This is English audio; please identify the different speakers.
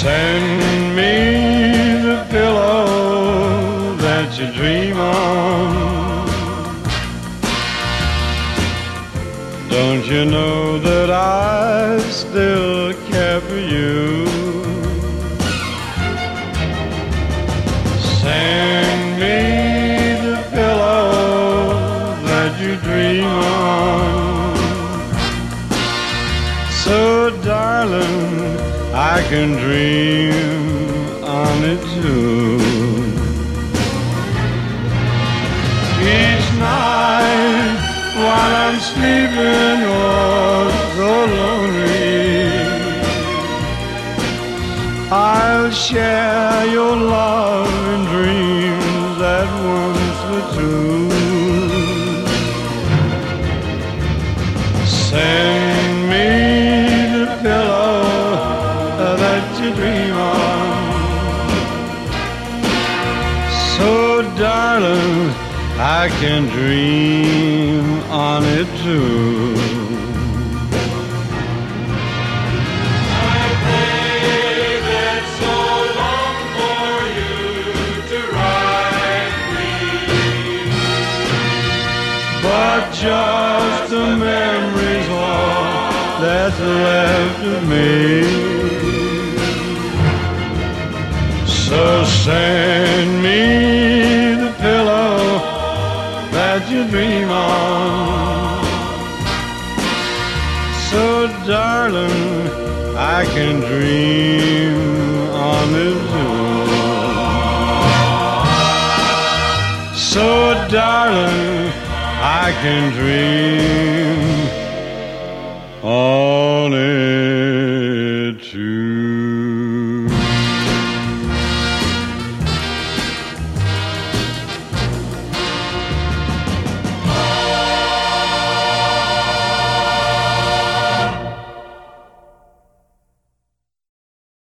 Speaker 1: Send me the pillow that you dream on. Don't you know that I still care for you? Send me the pillow that you dream on. So, darling, I can dream on it too. Each night while I'm sleeping, oh, so lonely, I'll share your love and dreams that once were true. Send you dream on. So, darling, I can dream on it too. I wave it so long for you to write me but just the memories all that's left of me. Send me the pillow that you dream on. So, darling, I can dream on it too. So, darling, I can dream on it.